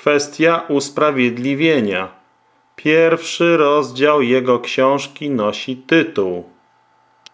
Kwestia usprawiedliwienia. Pierwszy rozdział jego książki nosi tytuł